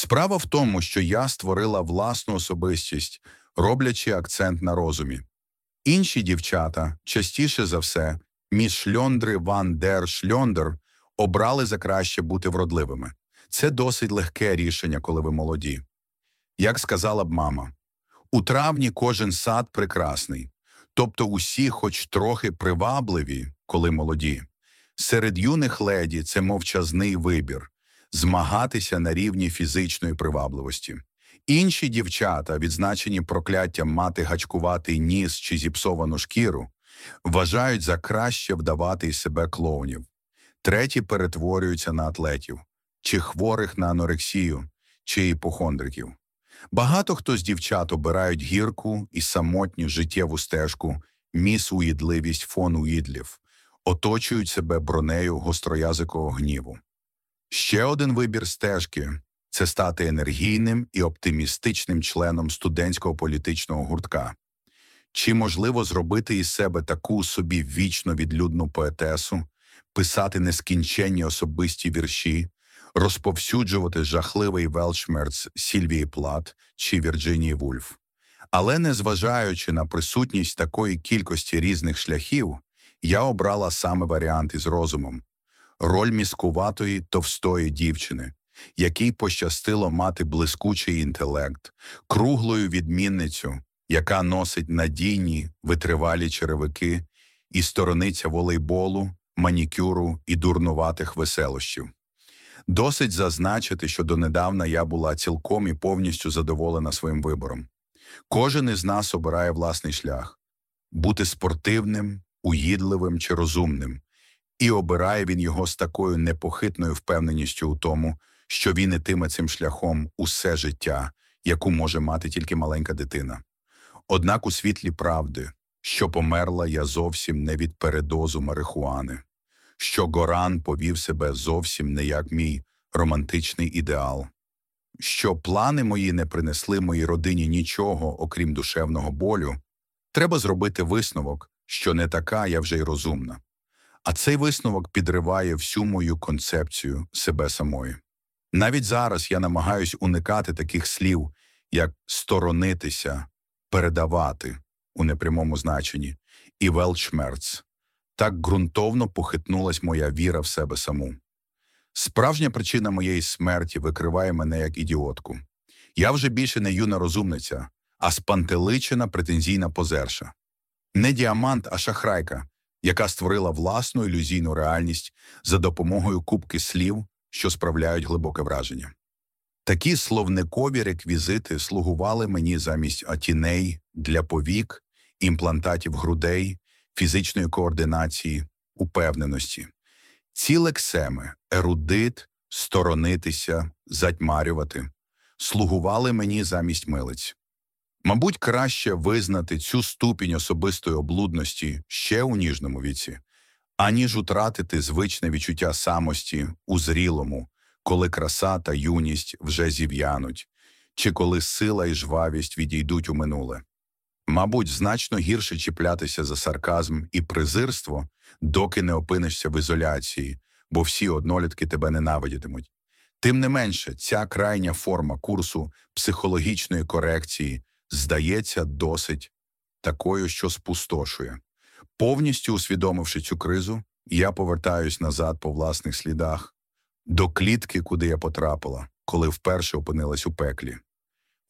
Справа в тому, що я створила власну особистість, роблячи акцент на розумі. Інші дівчата, частіше за все, міс Шльондри Ван дер Шльондер, обрали за краще бути вродливими. Це досить легке рішення, коли ви молоді. Як сказала б мама, у травні кожен сад прекрасний, тобто усі, хоч трохи привабливі, коли молоді. Серед юних леді це мовчазний вибір змагатися на рівні фізичної привабливості. Інші дівчата, відзначені прокляттям мати гачкуватий ніс чи зіпсовану шкіру, вважають за краще вдавати із себе клоунів. Треті перетворюються на атлетів, чи хворих на анорексію, чи іпохондриків. Багато хто з дівчат обирають гірку і самотню життєву стежку, міс уїдливість фон уїдлів, оточують себе бронею гостроязикого гніву. Ще один вибір стежки це стати енергійним і оптимістичним членом студентського політичного гуртка. Чи можливо зробити із себе таку собі вічно відлюдну поетесу, писати нескінченні особисті вірші, розповсюджувати жахливий велшмерц Сільвії Плат чи Вірджинії Вульф? Але незважаючи на присутність такої кількості різних шляхів, я обрала саме варіант із розумом роль міскуватої товстої дівчини, якій пощастило мати блискучий інтелект, круглою відмінницю, яка носить надійні витривалі черевики і сторониця волейболу, манікюру і дурнуватих веселощів. Досить зазначити, що донедавна я була цілком і повністю задоволена своїм вибором. Кожен із нас обирає власний шлях бути спортивним, уїдливим чи розумним, і обирає він його з такою непохитною впевненістю у тому, що він ітиме цим шляхом усе життя, яку може мати тільки маленька дитина. Однак у світлі правди, що померла я зовсім не від передозу марихуани, що Горан повів себе зовсім не як мій романтичний ідеал, що плани мої не принесли моїй родині нічого, окрім душевного болю, треба зробити висновок, що не така я вже й розумна. А цей висновок підриває всю мою концепцію себе самої. Навіть зараз я намагаюсь уникати таких слів, як сторонитися, передавати у непрямому значенні і велчмерц. Так ґрунтовно похитнулась моя віра в себе саму. Справжня причина моєї смерті викриває мене як ідіотку. Я вже більше не юна розумниця, а спантеличена претензійна позерша. Не діамант, а шахрайка, яка створила власну ілюзійну реальність за допомогою кубки слів, що справляють глибоке враження. Такі словникові реквізити слугували мені замість атіней для повік, імплантатів грудей, фізичної координації, упевненості. Ці лексеми ерудит, сторонитися, затьмарювати, слугували мені замість милиць. Мабуть, краще визнати цю ступінь особистої облудності ще у ніжному віці, аніж утратити звичне відчуття самості у зрілому, коли краса та юність вже зів'януть, чи коли сила і жвавість відійдуть у минуле. Мабуть, значно гірше чіплятися за сарказм і презирство, доки не опинишся в ізоляції, бо всі однолітки тебе ненавидітимуть. Тим не менше, ця крайня форма курсу психологічної корекції здається досить такою, що спустошує. Повністю усвідомивши цю кризу, я повертаюсь назад по власних слідах, до клітки, куди я потрапила, коли вперше опинилась у пеклі.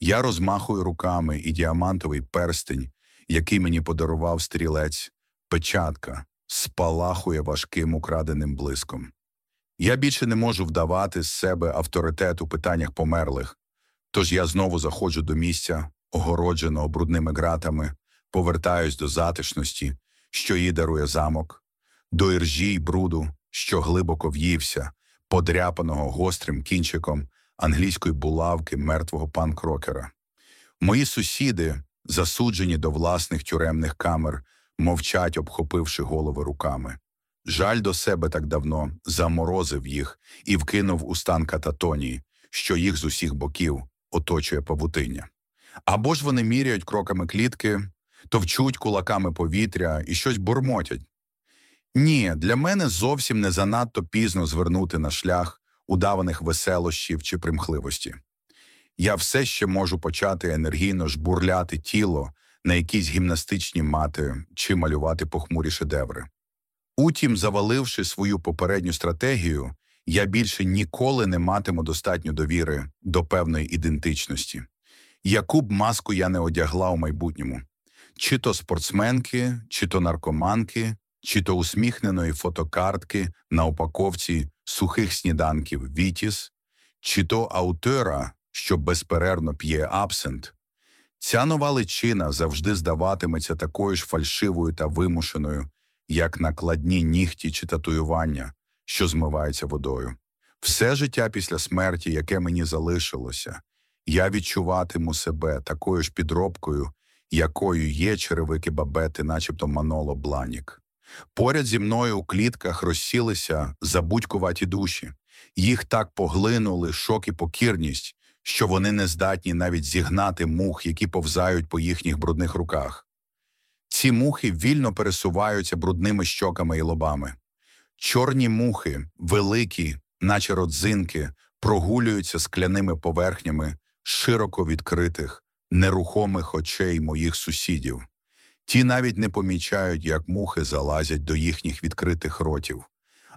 Я розмахую руками і діамантовий перстень, який мені подарував стрілець, печатка, спалахує важким украденим блиском. Я більше не можу вдавати з себе авторитет у питаннях померлих, тож я знову заходжу до місця, огородженого брудними ґратами, повертаюсь до затишності, що їй дарує замок, до іржі й бруду, що глибоко в'ївся, подряпаного гострим кінчиком англійської булавки мертвого панкрокера. Мої сусіди, засуджені до власних тюремних камер, мовчать, обхопивши голови руками. Жаль до себе так давно заморозив їх і вкинув у стан кататонії, що їх з усіх боків оточує павутиння. Або ж вони міряють кроками клітки, товчуть кулаками повітря і щось бурмотять. Ні, для мене зовсім не занадто пізно звернути на шлях удаваних веселощів чи примхливості. я все ще можу почати енергійно жбурляти тіло на якісь гімнастичні мати чи малювати похмурі шедеври. Утім, заваливши свою попередню стратегію, я більше ніколи не матиму достатньо довіри до певної ідентичності. Яку б маску я не одягла у майбутньому, чи то спортсменки, чи то наркоманки, чи то усміхненої фотокартки на упаковці сухих сніданків Вітіс, чи то аутера, що безперервно п'є абсент. Ця нова личина завжди здаватиметься такою ж фальшивою та вимушеною, як накладні нігті чи татуювання, що змиваються водою. Все життя після смерті, яке мені залишилося, я відчуватиму себе такою ж підробкою, якою є черевики бабети, начебто Маноло Бланік. Поряд зі мною у клітках розсілися забудькуваті душі, їх так поглинули шок і покірність, що вони не здатні навіть зігнати мух, які повзають по їхніх брудних руках. Ці мухи вільно пересуваються брудними щоками і лобами. Чорні мухи, великі, наче родзинки, прогулюються скляними поверхнями широко відкритих, нерухомих очей моїх сусідів. Ті навіть не помічають, як мухи залазять до їхніх відкритих ротів,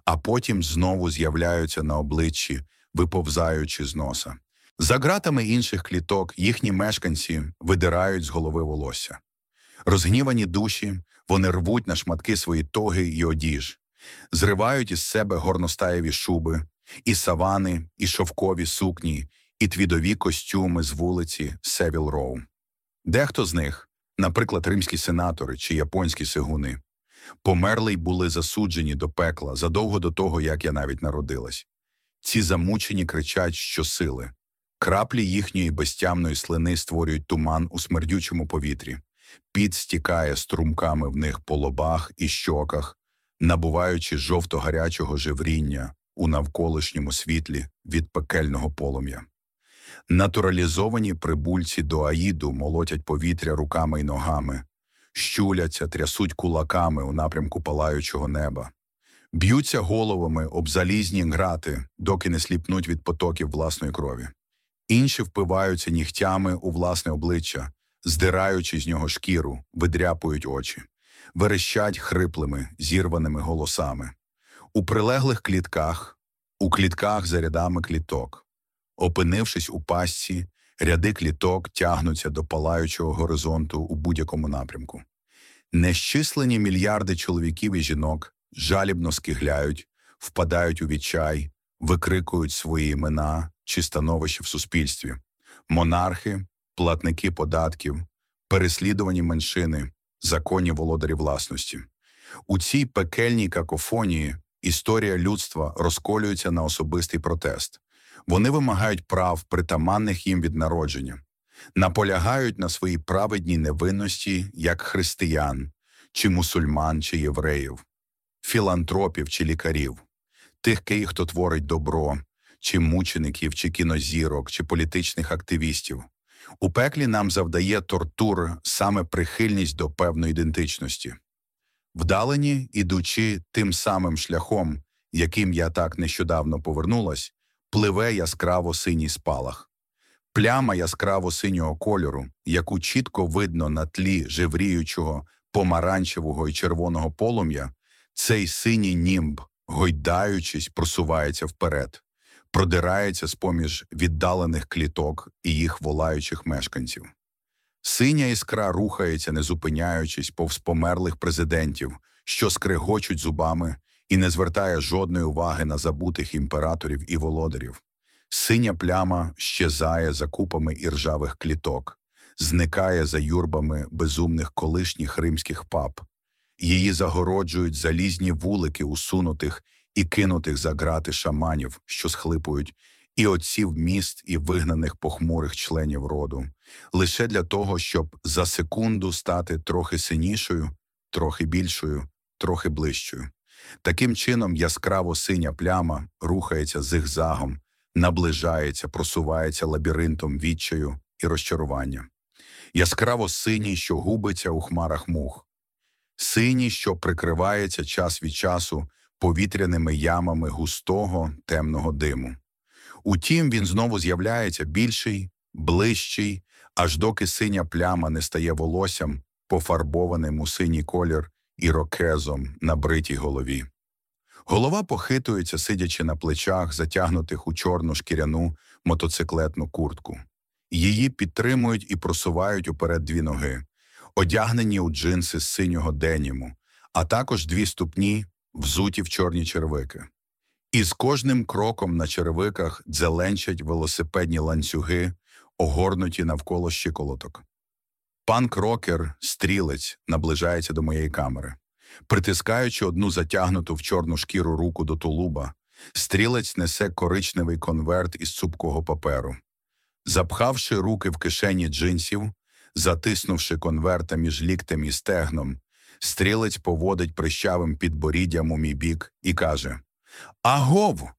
а потім знову з'являються на обличчі, виповзаючи з носа. За ґратами інших кліток їхні мешканці видирають з голови волосся. Розгнівані душі, вони рвуть на шматки свої тоги й одіж, зривають із себе горностаєві шуби, і савани, і шовкові сукні, і твідові костюми з вулиці Севіл Роу. Дехто з них, наприклад, римські сенатори чи японські сигуни, померли й були засуджені до пекла задовго до того, як я навіть народилась. Ці замучені кричать щосили. Краплі їхньої безтямної слини створюють туман у смердючому повітрі, під стікає струмками в них по лобах і щоках, набуваючи жовто-гарячого живріння у навколишньому світлі від пекельного полум'я. Натуралізовані прибульці до Аїду молотять повітря руками й ногами, щуляться, трясуть кулаками у напрямку палаючого неба, б'ються головами об залізні грати, доки не сліпнуть від потоків власної крові. Інші впиваються нігтями у власне обличчя, здираючи з нього шкіру, видряпують очі, верещать хриплими, зірваними голосами. У прилеглих клітках, у клітках за рядами кліток. Опинившись у пастці, ряди кліток тягнуться до палаючого горизонту у будь-якому напрямку. Нещислені мільярди чоловіків і жінок жалібно скигляють, впадають у відчай, викрикують свої імена чи становище в суспільстві, монархи, платники податків, переслідувані меншини, законні володарі власності. У цій пекельній какофонії історія людства розколюється на особистий протест. Вони вимагають прав, притаманних їм від народження, наполягають на своїй праведній невинності як християн, чи мусульман, чи євреїв, філантропів чи лікарів, тих, хто творить добро, чи мучеників, чи кінозірок, чи політичних активістів. У пеклі нам завдає тортур саме прихильність до певної ідентичності. Вдалені, ідучи тим самим шляхом, яким я так нещодавно повернулась, пливе яскраво синій спалах. Пляма яскраво синього кольору, яку чітко видно на тлі живріючого, помаранчевого і червоного полум'я, цей синій німб, гойдаючись, просувається вперед продирається з поміж віддалених кліток і їх волаючих мешканців. Синя іскра рухається, не зупиняючись повз померлих президентів, що скрегочуть зубами і не звертає жодної уваги на забутих імператорів і володарів. Синя пляма щезає за купами іржавих кліток, зникає за юрбами безумних колишніх римських пап, її загороджують залізні вулики усунутих і кинутих за грати шаманів, що схлипують, і отців міст і вигнаних похмурих членів роду, лише для того, щоб за секунду стати трохи синішою, трохи більшою, трохи ближчою. Таким чином, яскраво синя пляма рухається зигзагом, наближається, просувається лабіринтом відчаю і розчарування. Яскраво синій, що губиться у хмарах мух, синій, що прикривається час від часу повітряними ямами густого темного диму. Утім, він знову з'являється більший, ближчий, аж доки синя пляма не стає волоссям, пофарбованим у синій колір ірокезом на бритій голові. Голова похитується, сидячи на плечах, затягнутих у чорну шкіряну мотоциклетну куртку. Її підтримують і просувають уперед дві ноги, одягнені у джинси з синього деніму, а також дві ступні, взуті в чорні червики. І з кожним кроком на червиках дзеленчать велосипедні ланцюги, огорнуті навколо щиколоток. Пан крокер, стрілець, наближається до моєї камери. Притискаючи одну затягнуту в чорну шкіру руку до тулуба, стрілець несе коричневий конверт із цупкого паперу. Запхавши руки в кишені джинсів, затиснувши конверта між ліктем і стегном, стрілець поводить прищавим підборіддям у мій бік і каже Агов!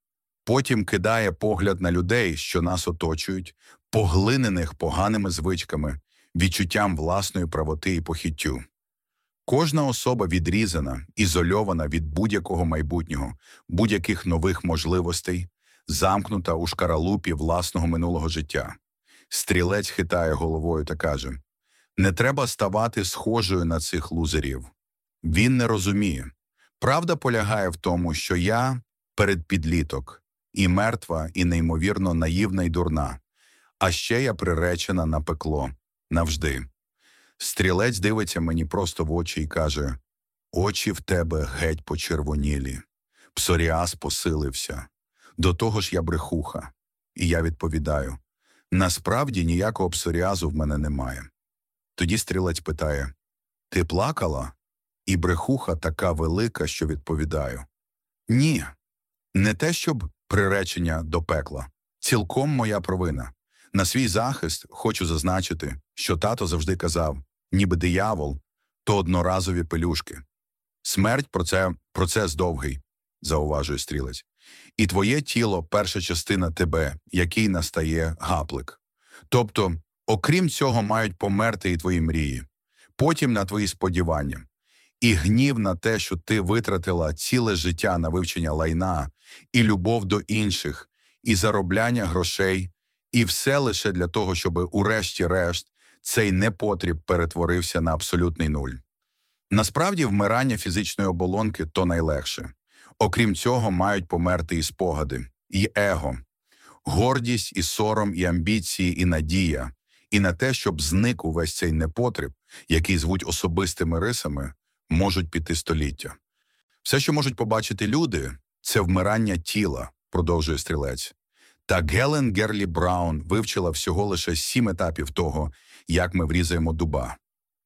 Потім кидає погляд на людей, що нас оточують, поглинених поганими звичками, відчуттям власної правоти і похиттю. Кожна особа відрізана, ізольована від будь-якого майбутнього, будь-яких нових можливостей, замкнута у шкаралупі власного минулого життя. Стрілець хитає головою та каже Не треба ставати схожою на цих лузерів. Він не розуміє. Правда полягає в тому, що я передпідліток, і мертва, і неймовірно наївна й дурна, а ще я приречена на пекло навжди. Стрілець дивиться мені просто в очі і каже Очі в тебе геть почервонілі. Псоріаз посилився. До того ж я брехуха. І я відповідаю насправді ніякого псоріазу в мене немає. Тоді стрілець питає Ти плакала? І брехуха така велика, що відповідаю Ні, не те, щоб приречення до пекла, цілком моя провина. На свій захист хочу зазначити, що тато завжди казав ніби диявол, то одноразові пелюшки. Смерть про це процес довгий, зауважує стрілець. І твоє тіло перша частина тебе, який настає гаплик. Тобто, окрім цього, мають померти і твої мрії, потім на твої сподівання, і гнів на те, що ти витратила ціле життя на вивчення лайна, і любов до інших, і заробляння грошей, і все лише для того, щоб, урешті-решт, цей непотріб перетворився на абсолютний нуль. Насправді, вмирання фізичної оболонки то найлегше. Окрім цього, мають померти і спогади, і его, гордість, і сором, і амбіції, і надія, і на те, щоб зник увесь цей непотріб, який звуть особистими рисами, можуть піти століття. Все, що можуть побачити люди, це вмирання тіла, продовжує стрілець. Та Гелен Герлі Браун вивчила всього лише сім етапів того, як ми врізаємо дуба.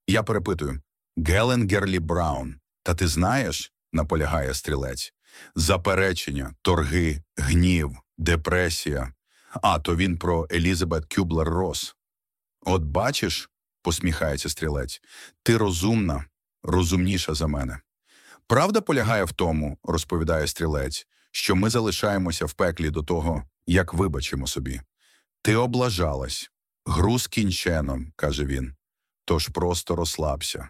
Я перепитую Гелен Герлі Браун, та ти знаєш, наполягає стрілець, заперечення, торги, гнів, депресія. А то він про Елізабет Кюблер Рос. От бачиш, посміхається стрілець, ти розумна, розумніша за мене. Правда полягає в тому, розповідає стрілець, що ми залишаємося в пеклі до того, як вибачимо собі. Ти облажалась, груз кінченом, каже він. Тож просто розслабся.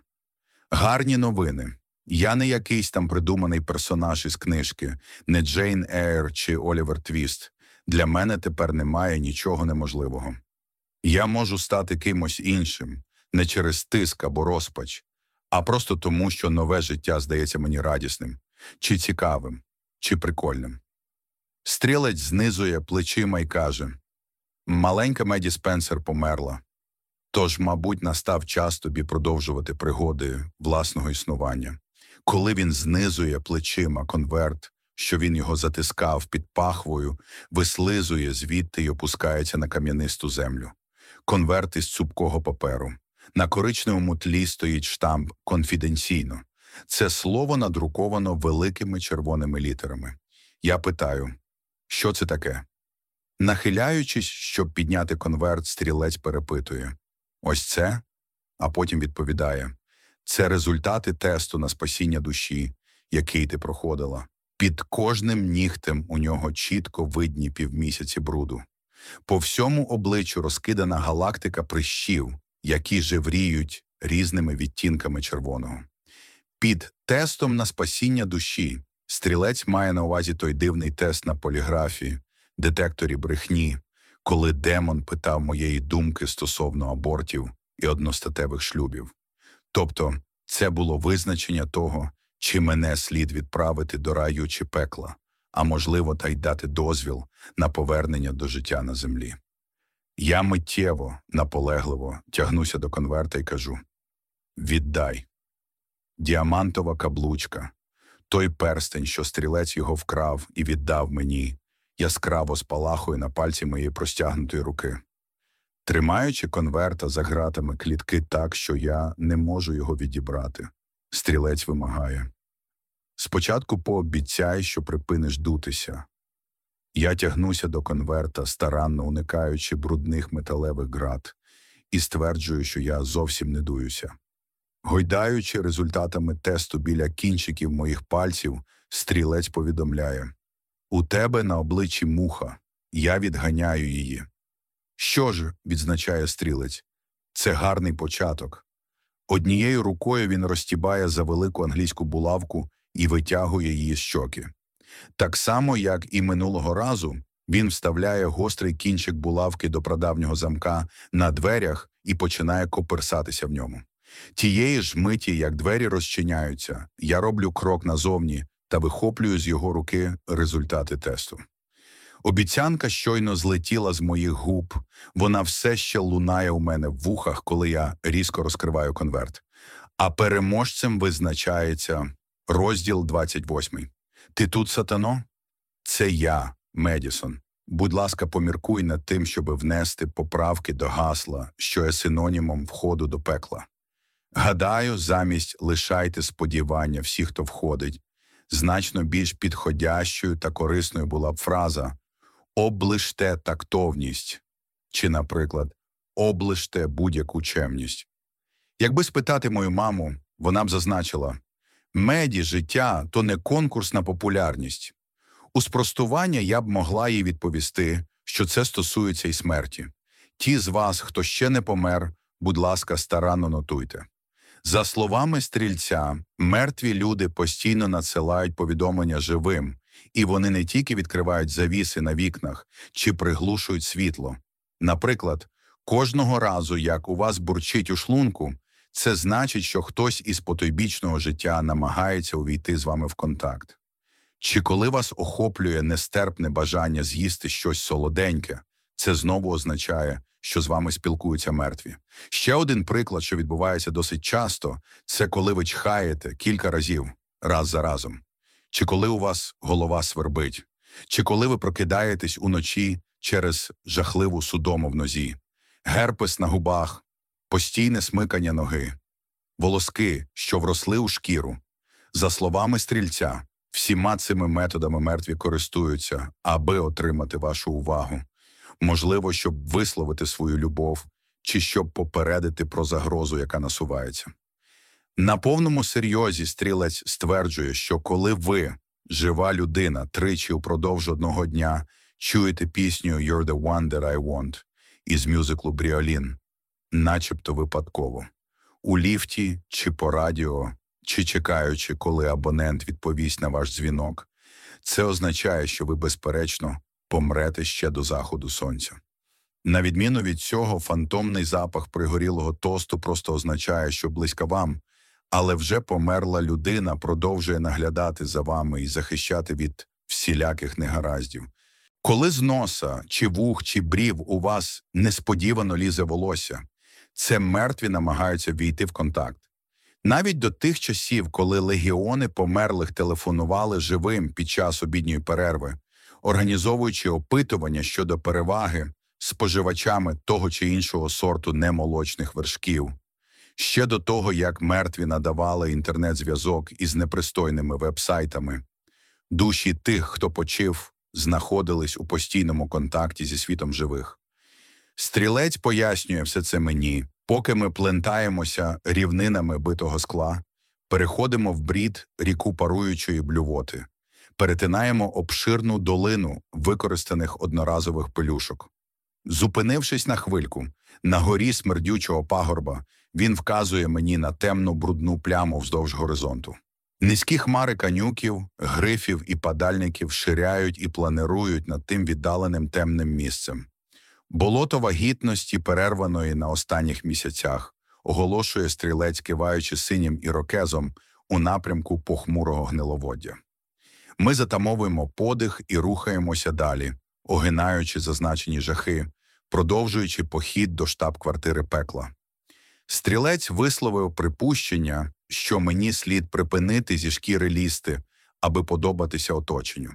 Гарні новини. Я не якийсь там придуманий персонаж із книжки, не Джейн Ейр чи Олівер Твіст. Для мене тепер немає нічого неможливого. Я можу стати кимось іншим, не через тиск або розпач, а просто тому, що нове життя здається мені радісним, чи цікавим, чи прикольним. Стрілець знизує плечима і каже Маленька Меді Спенсер померла. Тож, мабуть, настав час тобі продовжувати пригоди власного існування. Коли він знизує плечима конверт, що він його затискав під пахвою, вислизує звідти й опускається на кам'янисту землю. Конверт із цупкого паперу. На коричневому тлі стоїть штамп конфіденційно. Це слово надруковано великими червоними літерами. Я питаю, що це таке? Нахиляючись, щоб підняти конверт, стрілець перепитує Ось це, а потім відповідає це результати тесту на спасіння душі, який ти проходила. Під кожним нігтем у нього чітко видні півмісяці бруду. По всьому обличчю розкидана галактика прищів, які жевріють різними відтінками червоного. Під тестом на спасіння душі стрілець має на увазі той дивний тест на поліграфії, детекторі брехні, коли демон питав моєї думки стосовно абортів і одностатевих шлюбів. Тобто, це було визначення того, чи мене слід відправити до раю чи пекла, а можливо, та й дати дозвіл на повернення до життя на землі. Я миттєво, наполегливо тягнуся до конверта і кажу Віддай. Діамантова каблучка, той перстень, що стрілець його вкрав і віддав мені, яскраво спалахує на пальці моєї простягнутої руки. Тримаючи конверта за гратами клітки так, що я не можу його відібрати, стрілець вимагає. Спочатку пообіцяй, що припиниш дутися. Я тягнуся до конверта, старанно уникаючи брудних металевих град, і стверджую, що я зовсім не дуюся. Гойдаючи результатами тесту біля кінчиків моїх пальців, стрілець повідомляє У тебе на обличчі муха, я відганяю її. Що ж, відзначає стрілець, це гарний початок. Однією рукою він розтібає за велику англійську булавку і витягує її з щоки. Так само, як і минулого разу, він вставляє гострий кінчик булавки до прадавнього замка на дверях і починає коперсатися в ньому. Тієї ж миті, як двері розчиняються, я роблю крок назовні та вихоплюю з його руки результати тесту. Обіцянка щойно злетіла з моїх губ, вона все ще лунає у мене в вухах, коли я різко розкриваю конверт. А переможцем визначається розділ 28. Ти тут, сатано? Це я, Медісон. Будь ласка, поміркуй над тим, щоб внести поправки до гасла, що є синонімом входу до пекла. Гадаю, замість лишайте сподівання всі, хто входить, значно більш підходящою та корисною була б фраза облиште тактовність чи, наприклад, облиште будь-яку чемність. Якби спитати мою маму, вона б зазначила меді життя то не конкурс на популярність. У спростування я б могла їй відповісти, що це стосується і смерті. Ті з вас, хто ще не помер, будь ласка, старанно нотуйте. За словами стрільця, мертві люди постійно надсилають повідомлення живим, і вони не тільки відкривають завіси на вікнах чи приглушують світло. Наприклад, кожного разу, як у вас бурчить у шлунку, це значить, що хтось із потойбічного життя намагається увійти з вами в контакт. Чи коли вас охоплює нестерпне бажання з'їсти щось солоденьке, це знову означає, що з вами спілкуються мертві. Ще один приклад, що відбувається досить часто, це коли ви чхаєте кілька разів раз за разом, чи коли у вас голова свербить, чи коли ви прокидаєтесь уночі через жахливу судому в нозі, герпес на губах, постійне смикання ноги, волоски, що вросли у шкіру. За словами стрільця, всіма цими методами мертві користуються, аби отримати вашу увагу можливо, щоб висловити свою любов чи щоб попередити про загрозу, яка насувається. На повному серйозі стрілець стверджує, що коли ви, жива людина, тричі упродовж одного дня чуєте пісню «You're the one that I want» із мюзиклу Бріолін, начебто випадково, у ліфті чи по радіо, чи чекаючи, коли абонент відповість на ваш дзвінок, це означає, що ви, безперечно, помрете ще до заходу сонця. На відміну від цього, фантомний запах пригорілого тосту просто означає, що близько вам, але вже померла людина продовжує наглядати за вами і захищати від всіляких негараздів. Коли з носа, чи вух, чи брів у вас несподівано лізе волосся, це мертві намагаються війти в контакт. Навіть до тих часів, коли легіони померлих телефонували живим під час обідньої перерви, організовуючи опитування щодо переваги споживачами того чи іншого сорту немолочних вершків, ще до того, як мертві надавали інтернет-зв'язок із непристойними вебсайтами, душі тих, хто почив, знаходились у постійному контакті зі світом живих. Стрілець пояснює все це мені, поки ми плентаємося рівнинами битого скла, переходимо в брід ріку паруючої блювоти перетинаємо обширну долину використаних одноразових пелюшок. Зупинившись на хвильку, на горі смердючого пагорба, він вказує мені на темну брудну пляму вздовж горизонту. Низькі хмари канюків, грифів і падальників ширяють і планирують над тим віддаленим темним місцем. Болото вагітності, перерваної на останніх місяцях, оголошує стрілець, киваючи синім ірокезом у напрямку похмурого гниловоддя. Ми затамовуємо подих і рухаємося далі, огинаючи зазначені жахи, продовжуючи похід до штаб-квартири пекла. Стрілець висловив припущення, що мені слід припинити зі шкіри лізти, аби подобатися оточенню.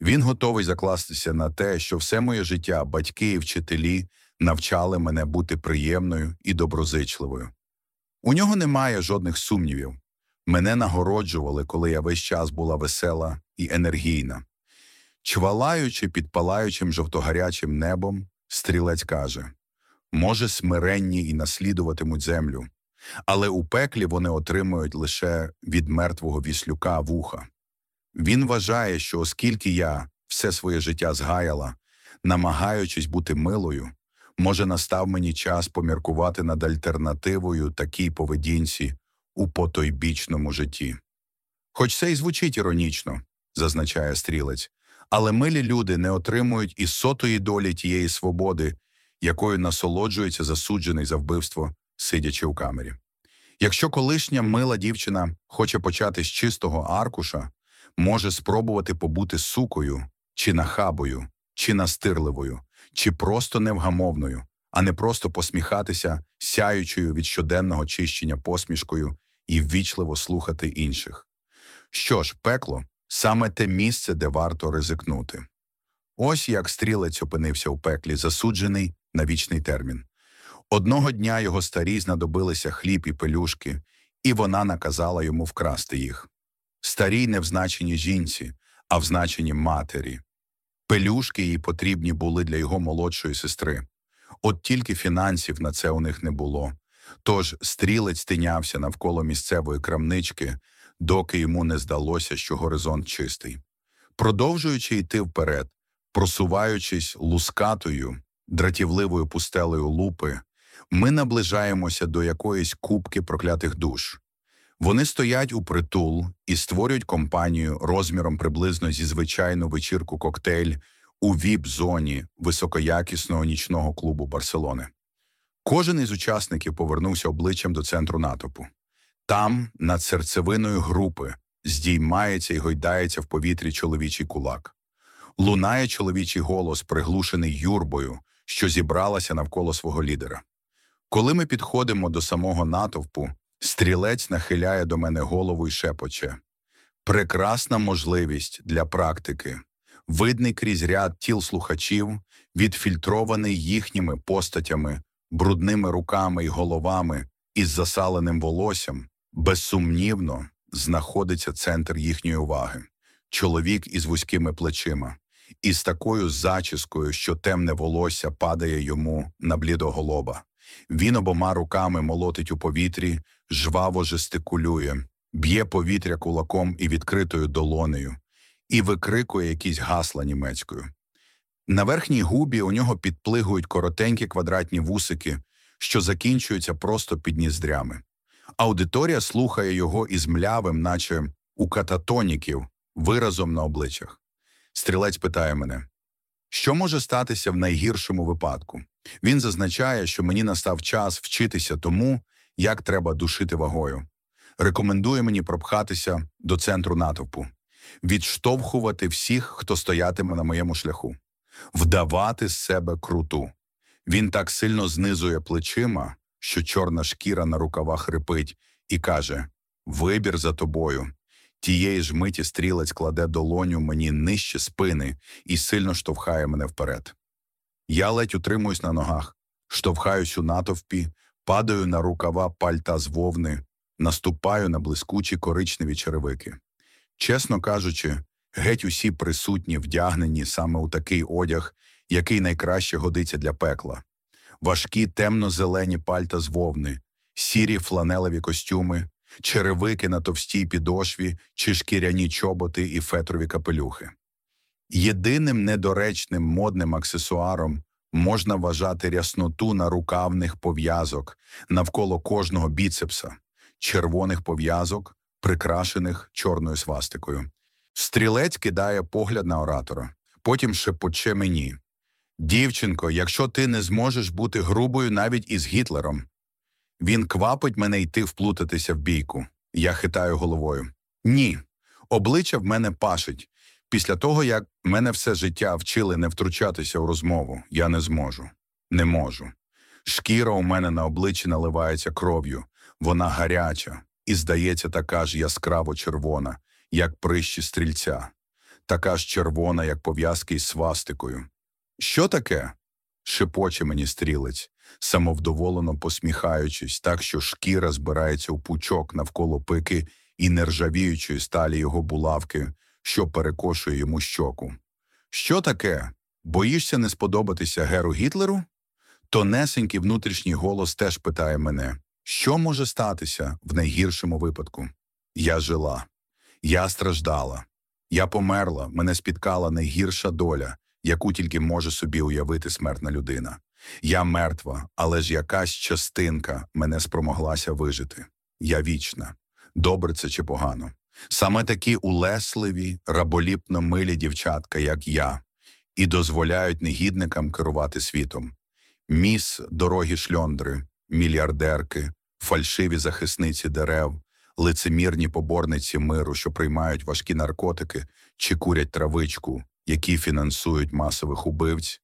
Він готовий закластися на те, що все моє життя батьки і вчителі навчали мене бути приємною і доброзичливою. У нього немає жодних сумнівів. Мене нагороджували, коли я весь час була весела і енергійна. Чвалаючи під палаючим жовтогарячим небом, стрілець каже може, смиренні і наслідуватимуть землю, але у пеклі вони отримують лише від мертвого віслюка вуха. Він вважає, що оскільки я все своє життя згаяла, намагаючись бути милою, може настав мені час поміркувати над альтернативою такій поведінці у потойбічному житті. Хоч це і звучить іронічно, зазначає стрілець, але милі люди не отримують і сотої долі тієї свободи, якою насолоджується засуджений за вбивство, сидячи у камері. Якщо колишня мила дівчина хоче почати з чистого аркуша, може спробувати побути сукою, чи нахабою, чи настирливою, чи просто невгамовною, а не просто посміхатися сяючою від щоденного чищення посмішкою і ввічливо слухати інших. Що ж, пекло саме те місце, де варто ризикнути. Ось як стрілець опинився у пеклі, засуджений на вічний термін. Одного дня його старі знадобилися хліб і пелюшки, і вона наказала йому вкрасти їх. Старій не в значенні жінці, а в значенні матері. Пелюшки їй потрібні були для його молодшої сестри. От тільки фінансів на це у них не було. Тож стрілець тинявся навколо місцевої крамнички, доки йому не здалося, що горизонт чистий. Продовжуючи йти вперед, просуваючись лускатою, дратівливою пустелею лупи, ми наближаємося до якоїсь кубки проклятих душ. Вони стоять у притул і створюють компанію розміром приблизно зі звичайну вечірку коктейль у віп-зоні високоякісного нічного клубу Барселони. Кожен із учасників повернувся обличчям до центру натовпу. Там, над серцевиною групи, здіймається і гойдається в повітрі чоловічий кулак. Лунає чоловічий голос, приглушений юрбою, що зібралася навколо свого лідера. Коли ми підходимо до самого натовпу, стрілець нахиляє до мене голову і шепоче. Прекрасна можливість для практики, видний крізь ряд тіл слухачів, відфільтрований їхніми постатями, брудними руками й головами із засаленим волоссям, безсумнівно знаходиться центр їхньої уваги, чоловік із вузькими плечима, із такою зачіскою, що темне волосся падає йому на блідоголоба. Він обома руками молотить у повітрі, жваво жестикулює, б'є повітря кулаком і відкритою долонею, і викрикує якісь гасла німецькою. На верхній губі у нього підплигують коротенькі квадратні вусики, що закінчуються просто під ніздрями. Аудиторія слухає його із млявим, наче у кататоніків, виразом на обличчях. Стрілець питає мене, що може статися в найгіршому випадку? Він зазначає, що мені настав час вчитися тому, як треба душити вагою. Рекомендує мені пропхатися до центру натовпу, відштовхувати всіх, хто стоятиме на моєму шляху, вдавати з себе круту. Він так сильно знизує плечима, що чорна шкіра на рукавах рипить, і каже: Вибір за тобою. Тієї ж миті стрілець кладе долоню мені нижче спини і сильно штовхає мене вперед. Я ледь утримуюсь на ногах, штовхаюсь у натовпі, падаю на рукава пальта з вовни, наступаю на блискучі коричневі черевики. Чесно кажучи, геть усі присутні вдягнені саме у такий одяг, який найкраще годиться для пекла. Важкі темно-зелені пальта з вовни, сірі фланелеві костюми, черевики на товстій підошві чи шкіряні чоботи і фетрові капелюхи. Єдиним недоречним модним аксесуаром можна вважати рясноту нарукавних пов'язок навколо кожного біцепса, червоних пов'язок, прикрашених чорною свастикою. Стрілець кидає погляд на оратора, потім шепоче мені. Дівчинко, якщо ти не зможеш бути грубою навіть із Гітлером. Він квапить мене йти вплутатися в бійку. Я хитаю головою. Ні, обличчя в мене пашить. Після того, як мене все життя вчили не втручатися у розмову, я не зможу. Не можу. Шкіра у мене на обличчі наливається кров'ю, вона гаряча і, здається, така ж яскраво червона, як прищі стрільця, така ж червона, як пов'язки із свастикою. Що таке? шепоче мені стрілець, самовдоволено посміхаючись, так що шкіра збирається у пучок навколо пики і нержавіючої сталі його булавки, що перекошує йому щоку. Що таке? Боїшся не сподобатися Геру Гітлеру? Тонесенький внутрішній голос теж питає мене, що може статися в найгіршому випадку? Я жила, я страждала, я померла, мене спіткала найгірша доля, яку тільки може собі уявити смертна людина. Я мертва, але ж якась частинка мене спромоглася вижити. Я вічна. Добре це чи погано. Саме такі улесливі, раболіпно милі дівчатка, як я, і дозволяють негідникам керувати світом. Міс дорогі шльондри, мільярдерки, фальшиві захисниці дерев, лицемірні поборниці миру, що приймають важкі наркотики чи курять травичку, які фінансують масових убивць,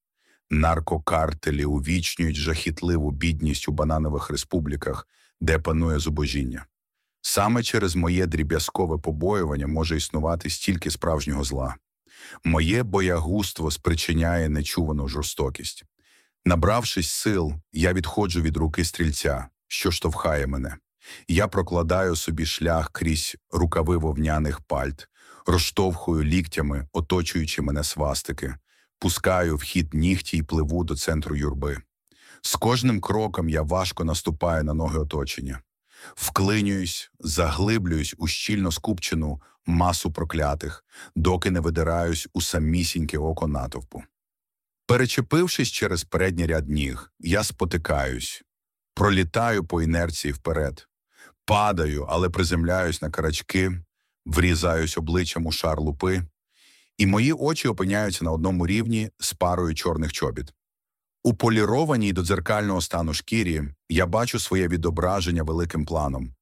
наркокартелі увічнюють жахітливу бідність у бананових республіках, де панує зубожіння. Саме через моє дріб'язкове побоювання може існувати стільки справжнього зла. Моє боягузтво спричиняє нечувану жорстокість. Набравшись сил, я відходжу від руки стрільця, що штовхає мене. Я прокладаю собі шлях крізь рукави вовняних пальт, розштовхую ліктями, оточуючи мене свастики, пускаю в хід нігті й пливу до центру юрби. З кожним кроком я важко наступаю на ноги оточення, вклинююсь, заглиблююсь у щільно скупчену масу проклятих, доки не видираюсь у самісіньке око натовпу. Перечепившись через передній ряд ніг, я спотикаюсь, пролітаю по інерції вперед, падаю, але приземляюсь на карачки, врізаюсь обличчям у шар лупи, і мої очі опиняються на одному рівні з парою чорних чобіт. У полірованій до дзеркального стану шкірі я бачу своє відображення великим планом.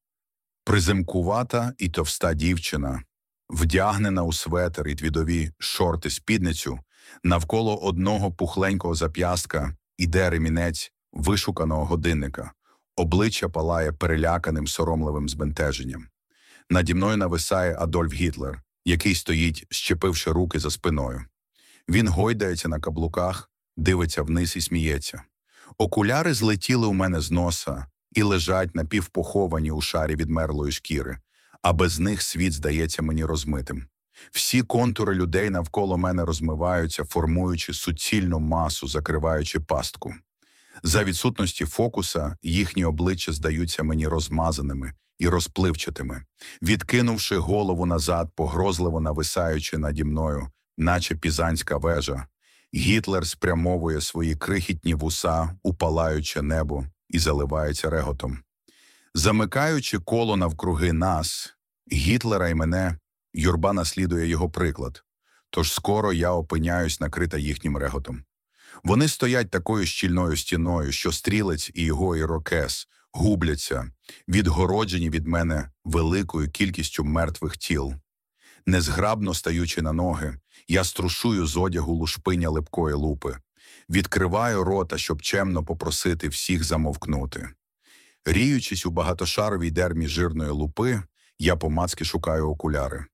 Приземкувата і товста дівчина, вдягнена у светер і твідові шорти спідницю, навколо одного пухленького зап'ястка іде ремінець вишуканого годинника, обличчя палає переляканим соромливим збентеженням. Наді мною нависає Адольф Гітлер, який стоїть, щепивши руки за спиною. Він гойдається на каблуках, дивиться вниз і сміється. Окуляри злетіли у мене з носа і лежать напівпоховані у шарі відмерлої шкіри, а без них світ здається мені розмитим. Всі контури людей навколо мене розмиваються, формуючи суцільну масу, закриваючи пастку. За відсутності фокуса їхні обличчя здаються мені розмазаними і розпливчатими, відкинувши голову назад, погрозливо нависаючи наді мною, наче пізанська вежа, Гітлер спрямовує свої крихітні вуса, упалаючи небо і заливається реготом. Замикаючи коло навкруги нас, Гітлера і мене, юрба наслідує його приклад, тож скоро я опиняюсь накрита їхнім реготом. Вони стоять такою щільною стіною, що стрілець і його ірокес губляться, відгороджені від мене великою кількістю мертвих тіл. Незграбно стаючи на ноги, я струшую з одягу лушпиня липкої лупи, відкриваю рота, щоб чемно попросити всіх замовкнути. Ріючись у багатошаровій дермі жирної лупи, я помацки шукаю окуляри.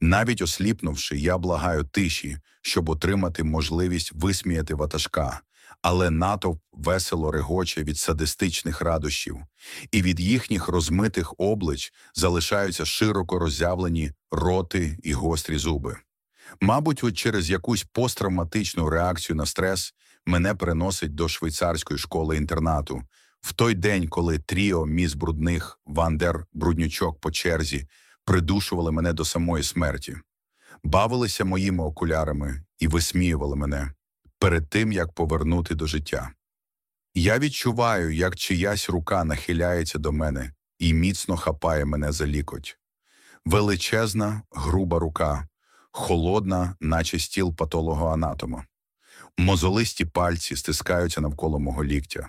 Навіть осліпнувши, я благаю тиші, щоб отримати можливість висміяти ватажка, але натовп весело регоче від садистичних радощів, і від їхніх розмитих облич залишаються широко роззявлені роти і гострі зуби. Мабуть, от через якусь посттравматичну реакцію на стрес мене переносить до швейцарської школи інтернату в той день, коли тріо міс брудних Вандер Бруднючок по черзі придушували мене до самої смерті, бавилися моїми окулярами і висміювали мене перед тим, як повернути до життя. Я відчуваю, як чиясь рука нахиляється до мене і міцно хапає мене за лікоть. Величезна, груба рука, холодна, наче стіл патологоанатома. Мозолисті пальці стискаються навколо мого ліктя.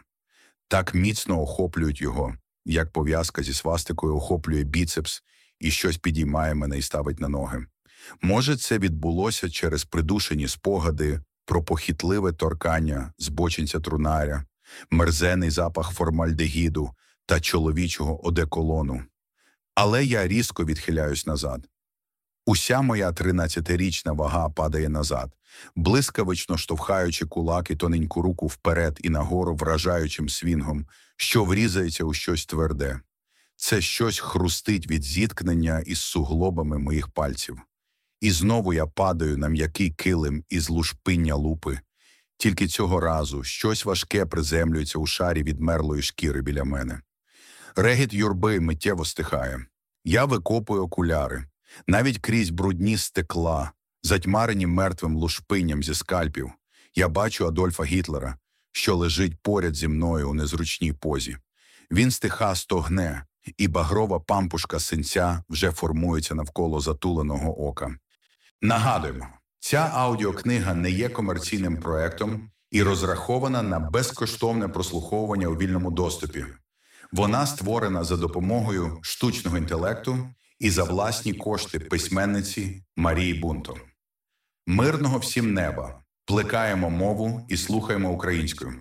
Так міцно охоплюють його, як пов'язка зі свастикою охоплює біцепс і щось підіймає мене і ставить на ноги. Може, це відбулося через придушені спогади про похитливе торкання збочинця трунаря, мерзений запах формальдегіду та чоловічого одеколону. Але я різко відхиляюсь назад. Уся моя тринадцятирічна вага падає назад, блискавично штовхаючи кулак і тоненьку руку вперед і нагору вражаючим свінгом, що врізається у щось тверде. Це щось хрустить від зіткнення із суглобами моїх пальців. І знову я падаю на м'який килим із лушпиння лупи. Тільки цього разу щось важке приземлюється у шарі відмерлої шкіри біля мене. Регіт юрби миттєво стихає. Я викопую окуляри. Навіть крізь брудні стекла, затьмарені мертвим лушпинням зі скальпів, я бачу Адольфа Гітлера, що лежить поряд зі мною у незручній позі. Він стиха стогне, і багрова пампушка синця вже формується навколо затуленого ока. Нагадуємо, ця аудіокнига не є комерційним проектом і розрахована на безкоштовне прослуховування у вільному доступі. Вона створена за допомогою штучного інтелекту і за власні кошти письменниці Марії Бунто. Мирного всім неба! Плекаємо мову і слухаємо українською.